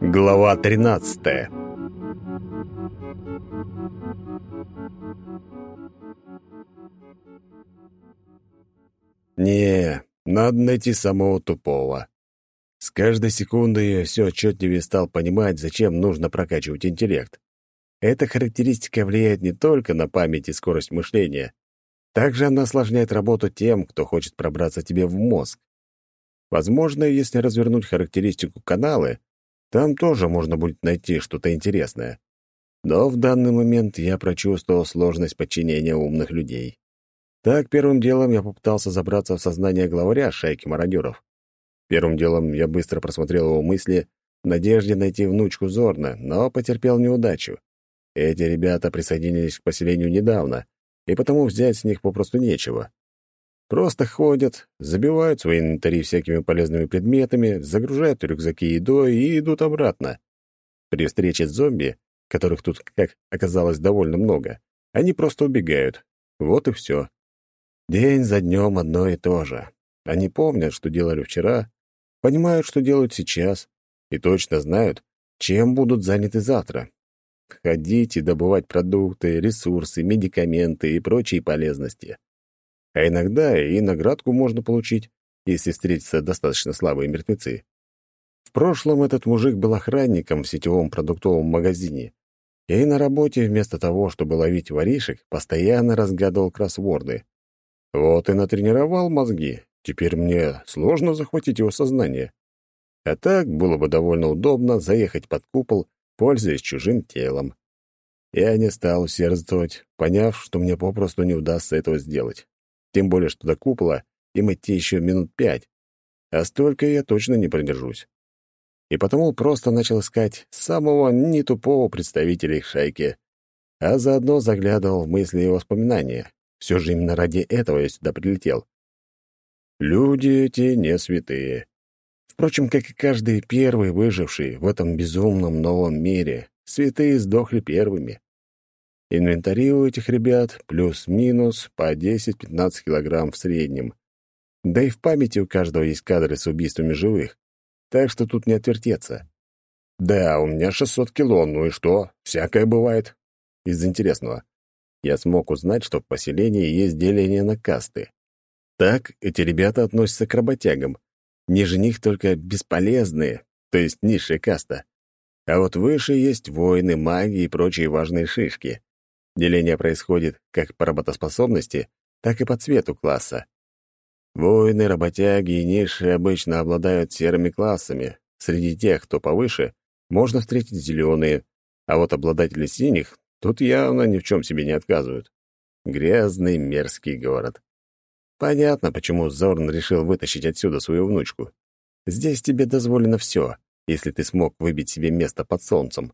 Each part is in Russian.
Глава 13 Не, надо найти самого тупого. С каждой секундой я все отчетливее стал понимать, зачем нужно прокачивать интеллект. Эта характеристика влияет не только на память и скорость мышления. Также она осложняет работу тем, кто хочет пробраться тебе в мозг. Возможно, если развернуть характеристику каналы, там тоже можно будет найти что-то интересное. Но в данный момент я прочувствовал сложность подчинения умных людей. Так, первым делом я попытался забраться в сознание главаря шайки мародеров. Первым делом я быстро просмотрел его мысли в надежде найти внучку Зорна, но потерпел неудачу. Эти ребята присоединились к поселению недавно, и потому взять с них попросту нечего. Просто ходят, забивают свои инвентари всякими полезными предметами, загружают рюкзаки едой и идут обратно. При встрече с зомби, которых тут, как оказалось, довольно много, они просто убегают. Вот и все. День за днем одно и то же. Они помнят, что делали вчера, понимают, что делают сейчас, и точно знают, чем будут заняты завтра. Ходить и добывать продукты, ресурсы, медикаменты и прочие полезности. А иногда и наградку можно получить, если встретятся достаточно слабые мертвецы. В прошлом этот мужик был охранником в сетевом продуктовом магазине, и на работе вместо того, чтобы ловить воришек, постоянно разгадывал кроссворды. Вот и натренировал мозги. Теперь мне сложно захватить его сознание. А так было бы довольно удобно заехать под купол пользуясь чужим телом. Я не стал усердствовать, поняв, что мне попросту не удастся этого сделать. Тем более, что до купола им идти еще минут пять, а столько я точно не продержусь. И потому просто начал искать самого нетупого представителя их шайки, а заодно заглядывал в мысли и воспоминания. Все же именно ради этого я сюда прилетел. Люди эти не святые. Впрочем, как и каждый первый выживший в этом безумном новом мире, святые сдохли первыми. Инвентари у этих ребят плюс-минус по 10-15 килограмм в среднем. Да и в памяти у каждого есть кадры с убийствами живых, так что тут не отвертеться. Да, у меня 600 кило, ну и что? Всякое бывает. Из интересного. Я смог узнать, что в поселении есть деление на касты. Так эти ребята относятся к работягам, Ниже них только бесполезные, то есть низшая каста. А вот выше есть воины, маги и прочие важные шишки. Деление происходит как по работоспособности, так и по цвету класса. Воины, работяги и низшие обычно обладают серыми классами. Среди тех, кто повыше, можно встретить зеленые, а вот обладатели синих тут явно ни в чем себе не отказывают. Грязный, мерзкий город. Понятно, почему Зорн решил вытащить отсюда свою внучку. Здесь тебе дозволено все, если ты смог выбить себе место под солнцем.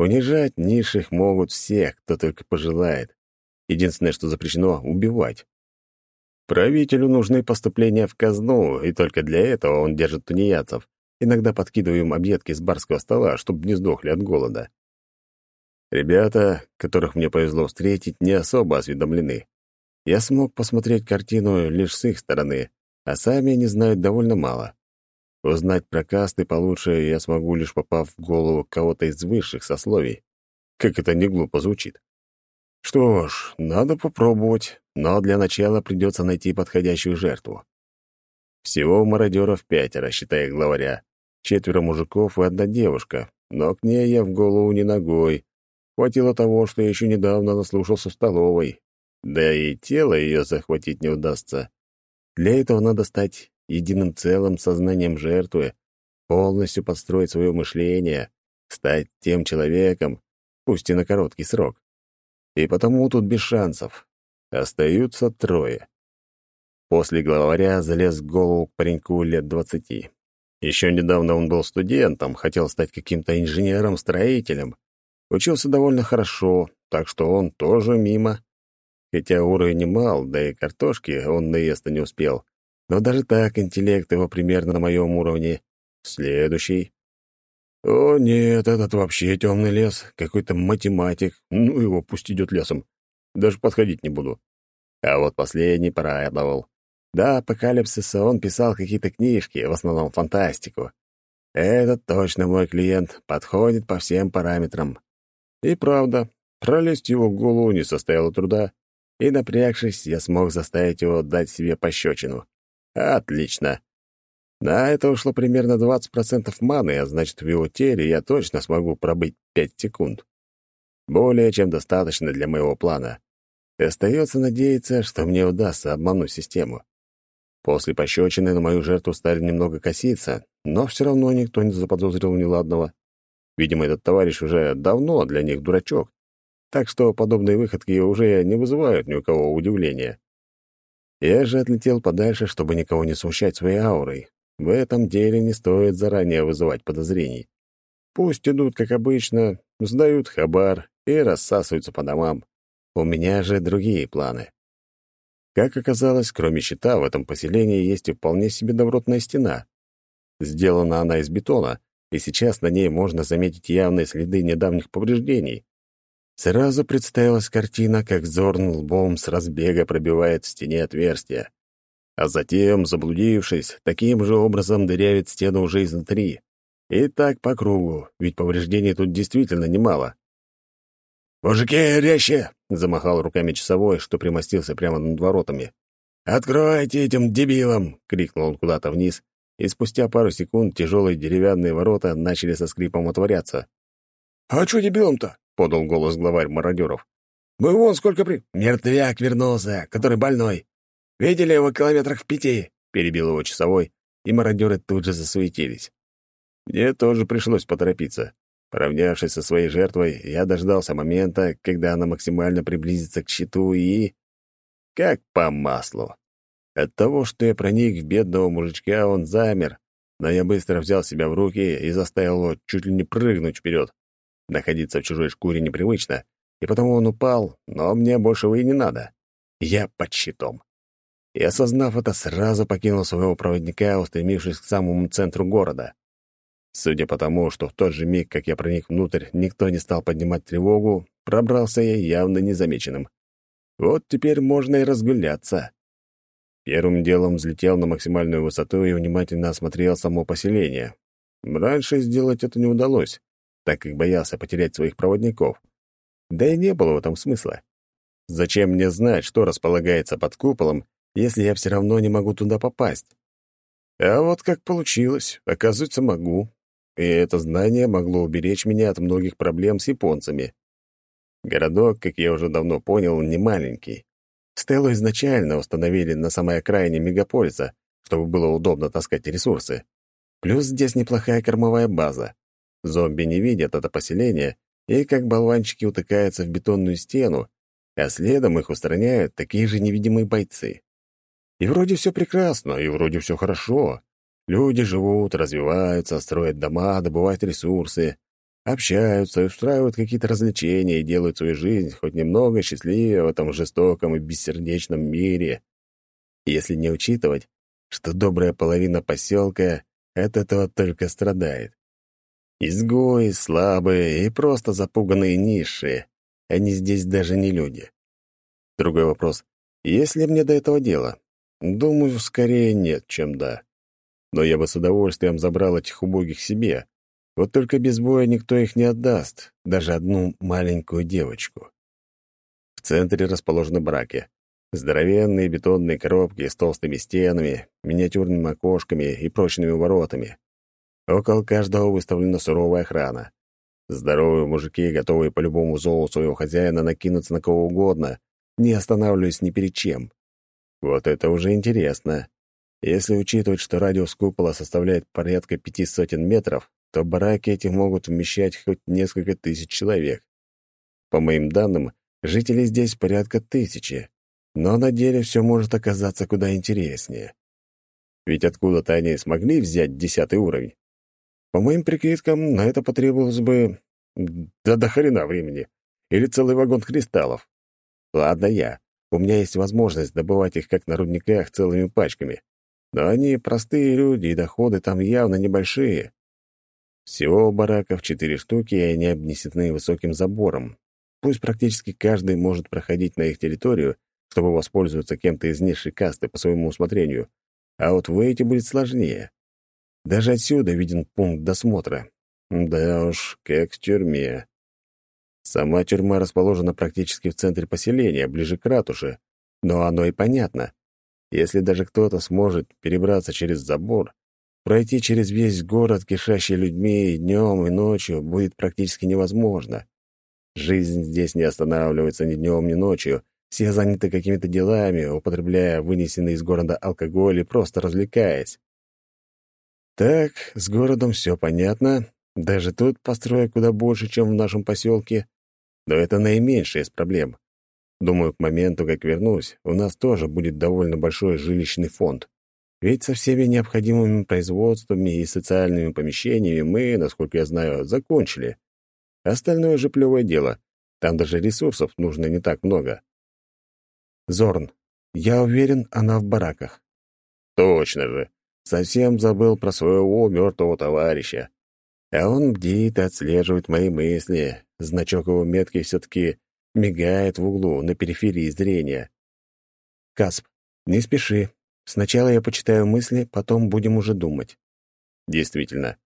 Унижать низших могут всех, кто только пожелает. Единственное, что запрещено — убивать. Правителю нужны поступления в казну, и только для этого он держит тунеядцев, иногда подкидывая им объедки с барского стола, чтобы не сдохли от голода. Ребята, которых мне повезло встретить, не особо осведомлены. Я смог посмотреть картину лишь с их стороны, а сами они знают довольно мало. Узнать про касты получше я смогу, лишь попав в голову кого-то из высших сословий. Как это не глупо звучит. Что ж, надо попробовать, но для начала придется найти подходящую жертву. Всего мародеров пятеро, считая главаря. Четверо мужиков и одна девушка, но к ней я в голову не ногой. Хватило того, что я еще недавно наслушался в столовой, да и тело ее захватить не удастся. Для этого надо стать единым целым сознанием жертвы, полностью подстроить свое мышление, стать тем человеком, пусть и на короткий срок. И потому тут без шансов. Остаются трое. После главаря залез в голову к пареньку лет двадцати. Еще недавно он был студентом, хотел стать каким-то инженером-строителем. Учился довольно хорошо, так что он тоже мимо. Хотя уровень немал, да и картошки он наесть-то не успел. Но даже так интеллект его примерно на моем уровне. Следующий. О, нет, этот вообще темный лес. Какой-то математик. Ну, его пусть идет лесом. Даже подходить не буду. А вот последний порадовал. Да, апокалипсиса он писал какие-то книжки, в основном фантастику. Этот точно мой клиент, подходит по всем параметрам. И правда, пролезть его в голову не составило труда, и, напрягшись, я смог заставить его дать себе пощечину. Отлично. На это ушло примерно 20% маны, а значит, в его теле я точно смогу пробыть 5 секунд. Более чем достаточно для моего плана. И остается надеяться, что мне удастся обмануть систему. После пощечины на мою жертву стали немного коситься, но все равно никто не заподозрил неладного. Видимо, этот товарищ уже давно для них дурачок, так что подобные выходки уже не вызывают ни у кого удивления. Я же отлетел подальше, чтобы никого не смущать своей аурой. В этом деле не стоит заранее вызывать подозрений. Пусть идут, как обычно, сдают хабар и рассасываются по домам. У меня же другие планы. Как оказалось, кроме щита, в этом поселении есть и вполне себе добротная стена. Сделана она из бетона, и сейчас на ней можно заметить явные следы недавних повреждений. Сразу представилась картина, как Зорн лбом с разбега пробивает в стене отверстие, а затем, заблудившись, таким же образом дырявит стену уже изнутри. И так по кругу, ведь повреждений тут действительно немало. «Мужики, резче!» — замахал руками часовой, что примостился прямо над воротами. «Откройте этим дебилам!» — крикнул он куда-то вниз, и спустя пару секунд тяжелые деревянные ворота начали со скрипом отворяться. «А что дебилам-то?» — подал голос главарь мародеров. «Мы вон сколько при...» «Мертвяк вернулся, который больной. Видели его километрах в пяти?» — перебил его часовой, и мародеры тут же засуетились. Мне тоже пришлось поторопиться. Поравнявшись со своей жертвой, я дождался момента, когда она максимально приблизится к щиту и... Как по маслу. От того, что я проник в бедного мужичка, он замер, но я быстро взял себя в руки и заставил его чуть ли не прыгнуть вперед. Находиться в чужой шкуре непривычно, и потому он упал, но мне большего и не надо. Я под щитом. И, осознав это, сразу покинул своего проводника, устремившись к самому центру города. Судя по тому, что в тот же миг, как я проник внутрь, никто не стал поднимать тревогу, пробрался я явно незамеченным. Вот теперь можно и разгуляться. Первым делом взлетел на максимальную высоту и внимательно осмотрел само поселение. Раньше сделать это не удалось, так как боялся потерять своих проводников. Да и не было в этом смысла. Зачем мне знать, что располагается под куполом, если я все равно не могу туда попасть? А вот как получилось, оказывается, могу. И это знание могло уберечь меня от многих проблем с японцами. Городок, как я уже давно понял, не маленький. Стеллу изначально установили на самой окраине мегаполиса, чтобы было удобно таскать ресурсы. Плюс здесь неплохая кормовая база. Зомби не видят это поселение и как болванчики утыкаются в бетонную стену, а следом их устраняют такие же невидимые бойцы. И вроде все прекрасно, и вроде все хорошо. Люди живут, развиваются, строят дома, добывают ресурсы, общаются, устраивают какие-то развлечения и делают свою жизнь хоть немного счастливее в этом жестоком и бессердечном мире. Если не учитывать, что добрая половина поселка от этого только страдает. Изгои, слабые и просто запуганные низшие. Они здесь даже не люди. Другой вопрос. Есть ли мне до этого дело? Думаю, скорее нет, чем да. Но я бы с удовольствием забрал этих убогих себе. Вот только без боя никто их не отдаст, даже одну маленькую девочку. В центре расположены браки. Здоровенные бетонные коробки с толстыми стенами, миниатюрными окошками и прочными воротами. Около каждого выставлена суровая охрана. Здоровые мужики, готовые по любому зову своего хозяина накинуться на кого угодно, не останавливаясь ни перед чем. Вот это уже интересно. Если учитывать, что радиус купола составляет порядка пяти сотен метров, то бараки эти могут вмещать хоть несколько тысяч человек. По моим данным, жителей здесь порядка тысячи, но на деле все может оказаться куда интереснее. Ведь откуда-то они смогли взять десятый уровень. По моим прикидкам, на это потребовалось бы... Да до хрена времени. Или целый вагон кристаллов. Ладно я. У меня есть возможность добывать их как на рудниках целыми пачками. Но они простые люди, и доходы там явно небольшие. Всего бараков четыре штуки, и они обнесены высоким забором. Пусть практически каждый может проходить на их территорию, чтобы воспользоваться кем-то из низшей касты по своему усмотрению, а вот выйти будет сложнее. Даже отсюда виден пункт досмотра. Да уж, как в тюрьме. Сама тюрьма расположена практически в центре поселения, ближе к ратуше. Но оно и понятно. Если даже кто-то сможет перебраться через забор, пройти через весь город, кишащий людьми, и днем, и ночью, будет практически невозможно. Жизнь здесь не останавливается ни днем, ни ночью. Все заняты какими-то делами, употребляя вынесенный из города алкоголь и просто развлекаясь. Так, с городом все понятно. Даже тут построек куда больше, чем в нашем поселке. Но это наименьшая из проблем. Думаю, к моменту, как вернусь, у нас тоже будет довольно большой жилищный фонд. Ведь со всеми необходимыми производствами и социальными помещениями мы, насколько я знаю, закончили. Остальное же плевое дело. Там даже ресурсов нужно не так много. Зорн, я уверен, она в бараках. Точно же. Совсем забыл про своего мертвого товарища. А он бдит и отслеживает мои мысли. Значок его метки все-таки мигает в углу, на периферии зрения. Касп, не спеши. Сначала я почитаю мысли, потом будем уже думать. Действительно,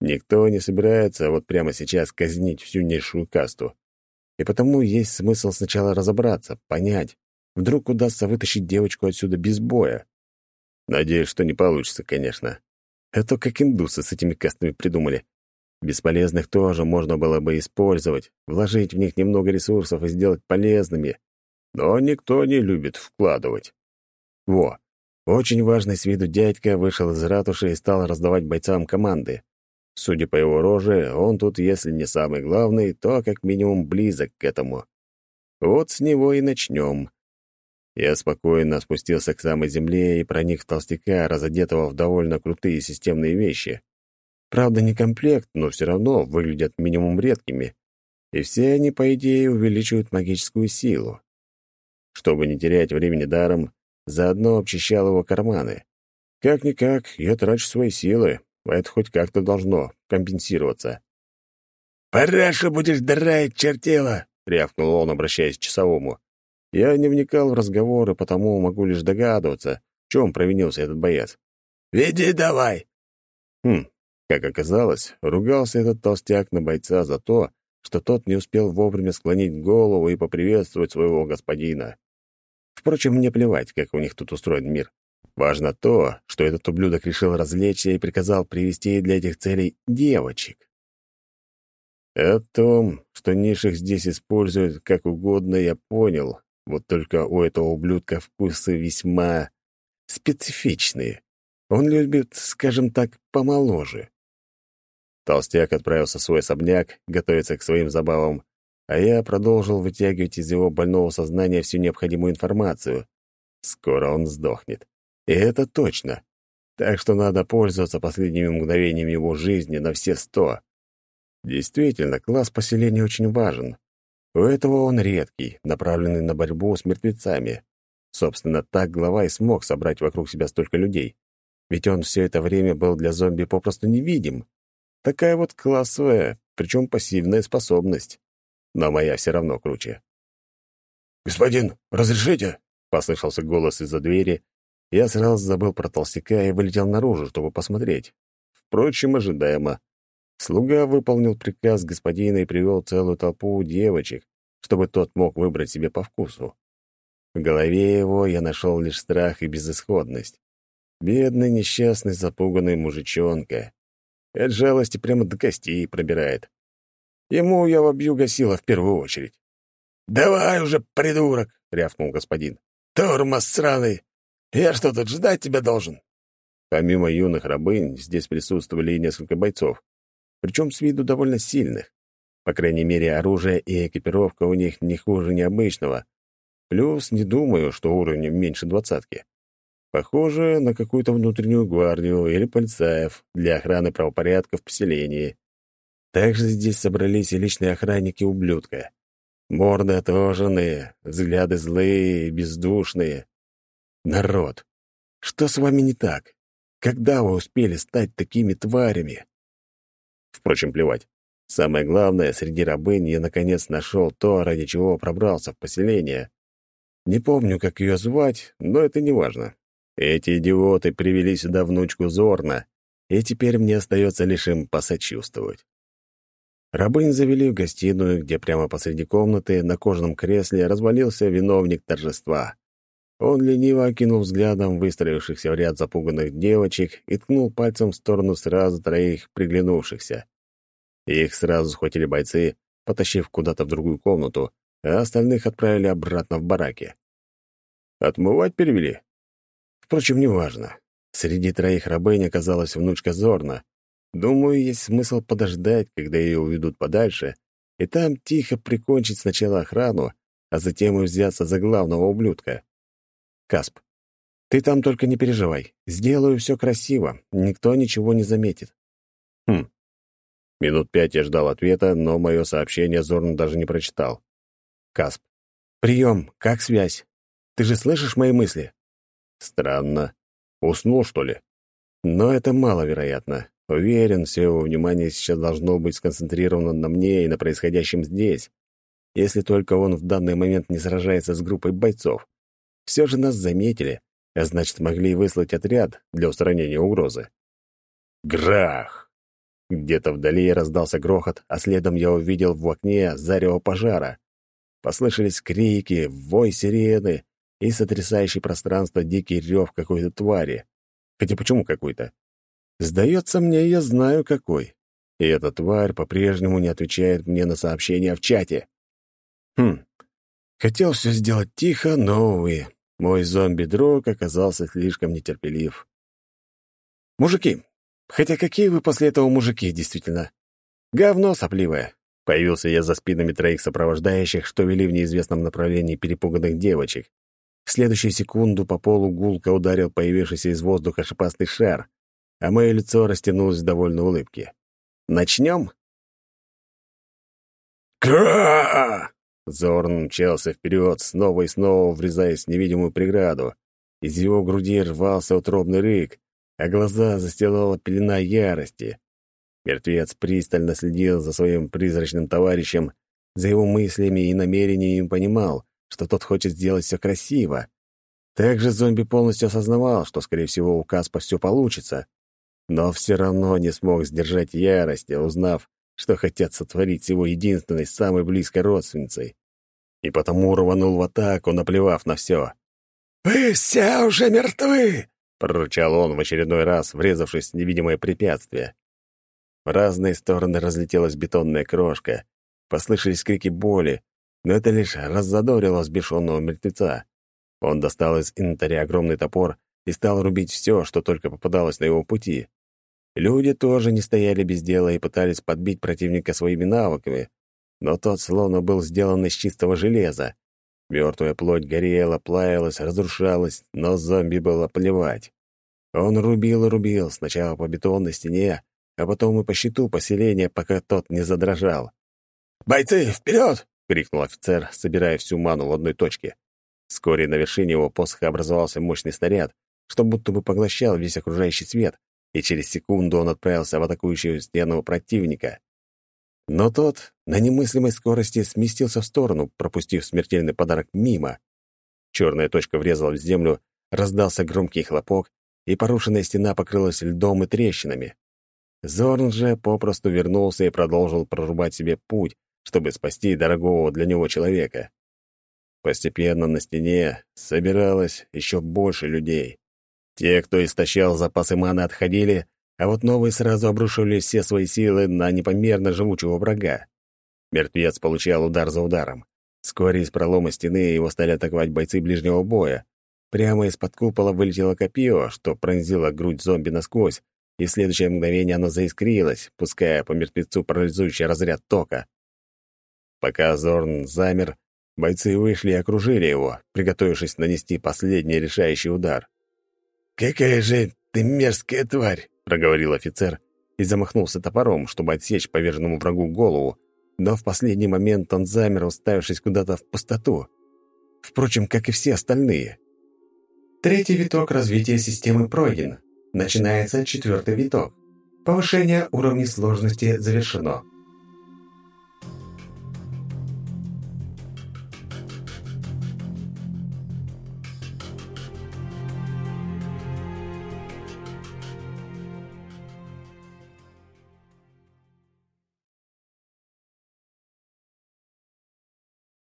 никто не собирается вот прямо сейчас казнить всю низшую касту. И потому есть смысл сначала разобраться, понять. Вдруг удастся вытащить девочку отсюда без боя. Надеюсь, что не получится, конечно. А то как индусы с этими кастами придумали. Бесполезных тоже можно было бы использовать, вложить в них немного ресурсов и сделать полезными. Но никто не любит вкладывать. Во, очень важный с виду дядька вышел из ратуши и стал раздавать бойцам команды. Судя по его роже, он тут, если не самый главный, то как минимум близок к этому. Вот с него и начнем. Я спокойно спустился к самой земле и проник в толстяка, разодетого в довольно крутые системные вещи. Правда, не комплект, но все равно выглядят минимум редкими. И все они, по идее, увеличивают магическую силу. Чтобы не терять времени даром, заодно обчищал его карманы. Как-никак, я трачу свои силы, а это хоть как-то должно компенсироваться. «Параша будешь драить, чертила!» — рявкнул он, обращаясь к часовому. Я не вникал в разговоры, потому могу лишь догадываться, в чем провинился этот боец. «Веди давай!» Хм, как оказалось, ругался этот толстяк на бойца за то, что тот не успел вовремя склонить голову и поприветствовать своего господина. Впрочем, мне плевать, как у них тут устроен мир. Важно то, что этот ублюдок решил развлечься и приказал привести для этих целей девочек. О том, что низших здесь используют как угодно, я понял. Вот только у этого ублюдка вкусы весьма специфичные. Он любит, скажем так, помоложе. Толстяк отправился в свой особняк, готовиться к своим забавам, а я продолжил вытягивать из его больного сознания всю необходимую информацию. Скоро он сдохнет. И это точно. Так что надо пользоваться последними мгновениями его жизни на все сто. Действительно, класс поселения очень важен. У этого он редкий, направленный на борьбу с мертвецами. Собственно, так глава и смог собрать вокруг себя столько людей. Ведь он все это время был для зомби попросту невидим. Такая вот классовая, причем пассивная способность. Но моя все равно круче. «Господин, разрешите?» — послышался голос из-за двери. Я сразу забыл про толстяка и вылетел наружу, чтобы посмотреть. Впрочем, ожидаемо. Слуга выполнил приказ господина и привел целую толпу девочек, чтобы тот мог выбрать себе по вкусу. В голове его я нашел лишь страх и безысходность. Бедный, несчастный, запуганный мужичонка. От жалости прямо до костей пробирает. Ему я вобью гасила в первую очередь. «Давай уже, придурок!» — рявкнул господин. «Тормоз сраный! Я что, тут ждать тебя должен?» Помимо юных рабынь, здесь присутствовали и несколько бойцов, причем с виду довольно сильных. По крайней мере, оружие и экипировка у них не хуже необычного. Плюс не думаю, что уровень меньше двадцатки. Похоже на какую-то внутреннюю гвардию или полицаев для охраны правопорядка в поселении. Также здесь собрались и личные охранники ублюдка. Морды отожженные, взгляды злые бездушные. Народ, что с вами не так? Когда вы успели стать такими тварями? Впрочем, плевать. Самое главное, среди рабынь я наконец нашел то, ради чего пробрался в поселение. Не помню, как ее звать, но это не важно. Эти идиоты привели сюда внучку Зорна, и теперь мне остается лишь им посочувствовать. Рабынь завели в гостиную, где прямо посреди комнаты на кожаном кресле развалился виновник торжества. Он лениво окинул взглядом выстроившихся в ряд запуганных девочек и ткнул пальцем в сторону сразу троих приглянувшихся. Их сразу схватили бойцы, потащив куда-то в другую комнату, а остальных отправили обратно в бараки. Отмывать перевели? Впрочем, неважно. Среди троих рабынь оказалась внучка Зорна. Думаю, есть смысл подождать, когда ее уведут подальше, и там тихо прикончить сначала охрану, а затем и взяться за главного ублюдка. Касп, ты там только не переживай. Сделаю все красиво, никто ничего не заметит. Хм. Минут пять я ждал ответа, но мое сообщение Зорн даже не прочитал. Касп. «Прием, как связь? Ты же слышишь мои мысли?» Странно. Уснул, что ли? Но это маловероятно. Уверен, все его внимание сейчас должно быть сконцентрировано на мне и на происходящем здесь. Если только он в данный момент не сражается с группой бойцов. Все же нас заметили, а значит, могли выслать отряд для устранения угрозы. Грах! Где-то вдали раздался грохот, а следом я увидел в окне зарево пожара. Послышались крики, вой сирены, и сотрясающий пространство дикий рев какой-то твари. Хотя почему какой-то? Сдается мне, я знаю какой. И эта тварь по-прежнему не отвечает мне на сообщения в чате. Хм, хотел все сделать тихо, но, увы, мой зомби-друг оказался слишком нетерпелив. «Мужики, хотя какие вы после этого мужики, действительно? Говно сопливое!» Появился я за спинами троих сопровождающих, что вели в неизвестном направлении перепуганных девочек. В следующую секунду по полу гулко ударил появившийся из воздуха шипастый шар, а мое лицо растянулось в довольной улыбке. «Начнем?» «Кра!» Зорн мчался вперед, снова и снова врезаясь в невидимую преграду. Из его груди рвался утробный рык, а глаза застилала пелена ярости. Мертвец пристально следил за своим призрачным товарищем, за его мыслями и намерениями понимал, что тот хочет сделать все красиво. Также зомби полностью осознавал, что, скорее всего, у Каспа все получится, но все равно не смог сдержать ярости, узнав, что хотят сотворить с его единственной, самой близкой родственницей. И потому рванул в атаку, наплевав на все. «Вы все уже мертвы!» — прорычал он в очередной раз, врезавшись в невидимое препятствие. В разные стороны разлетелась бетонная крошка, послышались крики боли, но это лишь раззадорило сбешенного мертвеца. Он достал из инвентаря огромный топор и стал рубить все, что только попадалось на его пути. Люди тоже не стояли без дела и пытались подбить противника своими навыками, но тот словно был сделан из чистого железа. Мертвая плоть горела, плавилась, разрушалась, но зомби было плевать. Он рубил и рубил, сначала по бетонной стене, а потом и по щиту поселения, пока тот не задрожал. «Бойцы, вперед!» крикнул офицер, собирая всю ману в одной точке. Вскоре на вершине его посоха образовался мощный снаряд, что будто бы поглощал весь окружающий свет, и через секунду он отправился в атакующую стену противника. Но тот на немыслимой скорости сместился в сторону, пропустив смертельный подарок мимо. Черная точка врезалась в землю, раздался громкий хлопок, и порушенная стена покрылась льдом и трещинами. Зорн же попросту вернулся и продолжил прорубать себе путь, чтобы спасти дорогого для него человека. Постепенно на стене собиралось еще больше людей. Те, кто истощал запасы маны, отходили, а вот новые сразу обрушивали все свои силы на непомерно живучего врага. Мертвец получал удар за ударом. Вскоре из пролома стены его стали атаковать бойцы ближнего боя. Прямо из-под купола вылетело копье, что пронзило грудь зомби насквозь, и в следующее мгновение оно заискрилось, пуская по мертвецу парализующий разряд тока. Пока Зорн замер, бойцы вышли и окружили его, приготовившись нанести последний решающий удар. «Какая же ты мерзкая тварь!» — проговорил офицер и замахнулся топором, чтобы отсечь поверженному врагу голову, но в последний момент он замер, уставившись куда-то в пустоту. Впрочем, как и все остальные. Третий виток развития системы пройден. Начинается четвертый виток. Повышение уровня сложности завершено.